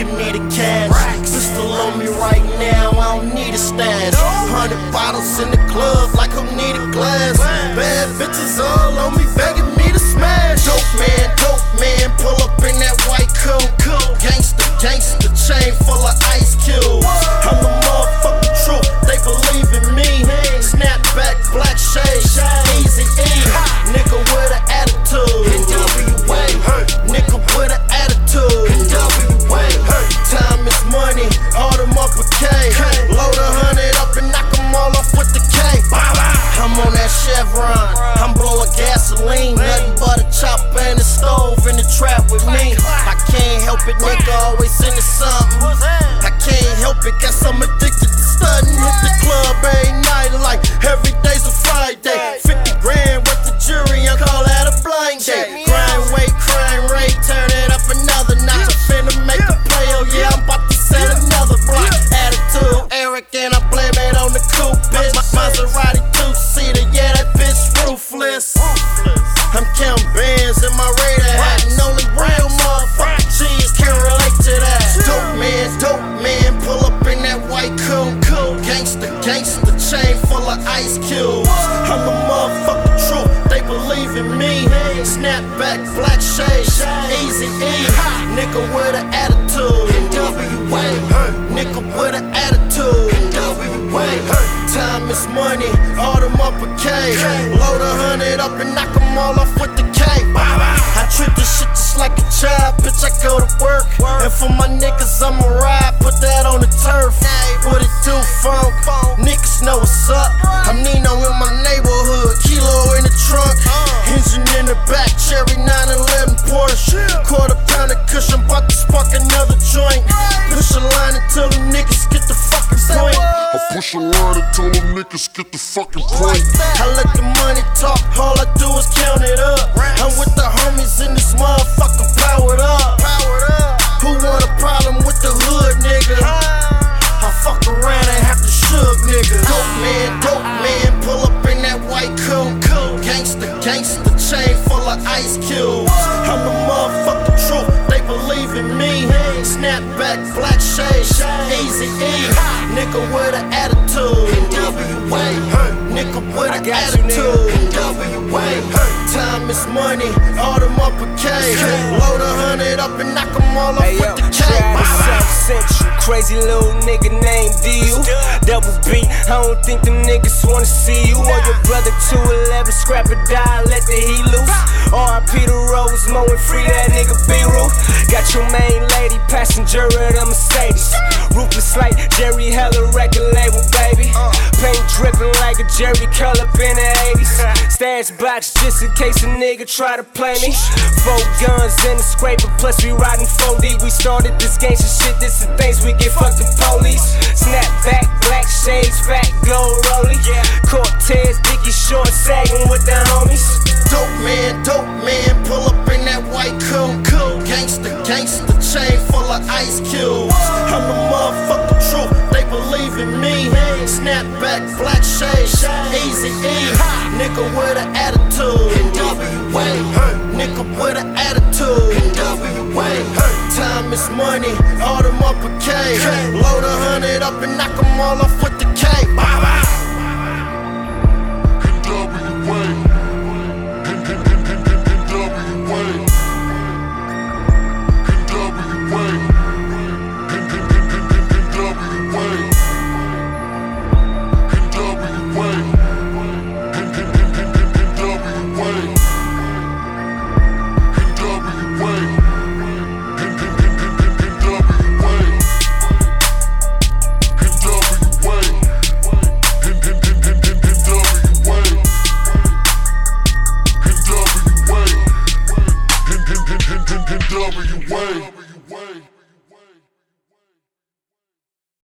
give me the cash. Pistol on me right now, I don't need a stash. Hundred bottles in the club, like who need a glass. Bad bitches all on me, begging me to smash. Dope man, dope man, pull up in that white coat. Gangsta, gangsta, chain full of ice cubes. I'm the motherfucking truth, they believe in me. Snapback, black shades, easy E. gasoline. Nothing but a chopper and a stove in the trap with me. I can't help it, nigga, always into something. I can't help it, guess I'm addicted to stunting. Hit the club every night, like every day's Dope man, dope man, pull up in that white coupe. Gangsta, gangsta, chain full of ice cubes. I'm the motherfucking truth, they believe in me. Snapback, black shades, easy E. Nigga with an attitude. NWA, nigga with an attitude. Time is money, all them upper K. Load a hundred up and knock them all off with the K. I treat this shit just like a child, bitch. I go to work. And for my niggas, I'ma ride, put that on the turf. What it do, funk? Niggas know what's up. I'm Nino in my neighborhood, kilo in the trunk. Engine in the back, cherry 911 Porsche. Quarter pounder cushion, about to spark another joint. Push a line until them niggas get the fucking point. I push a line until them niggas get the fucking point. I let the money talk, all I Nigga with an attitude. NWA, nigga with an attitude. NWA, time is money, all them upper K. Load a hundred up and knock them all off Hey yo, with the K. crazy little nigga named Deal. Double B, I don't think them niggas wanna see you or your brother 211. Scrap or die, let the heat loose. R.I.P. the Rose, mowing free that nigga B-Roo. Got your main lady, passenger of the Mercedes. Ruthless like Jerry Heller record label, baby. Uh. Paint dripping like a Jerry curl up in the 80s. Stash box just in case a nigga try to play me. Four guns in the scraper, plus we riding 4D. We started this gangsta shit, this is things we get fucked the police. Snap back, black shades, fat gold rollie. Cortez, Dickie short, sagging with the homies. Dope man, dope man, pull up in that white coat. Gangsta, gangsta, chain full of ice cubes. I'm the Snapback, black shades, easy E. Nigga with an attitude. NWA, nigga with an attitude. NWA, time is money, all them upper K. Load a hundred up and knock them all off with the K. way.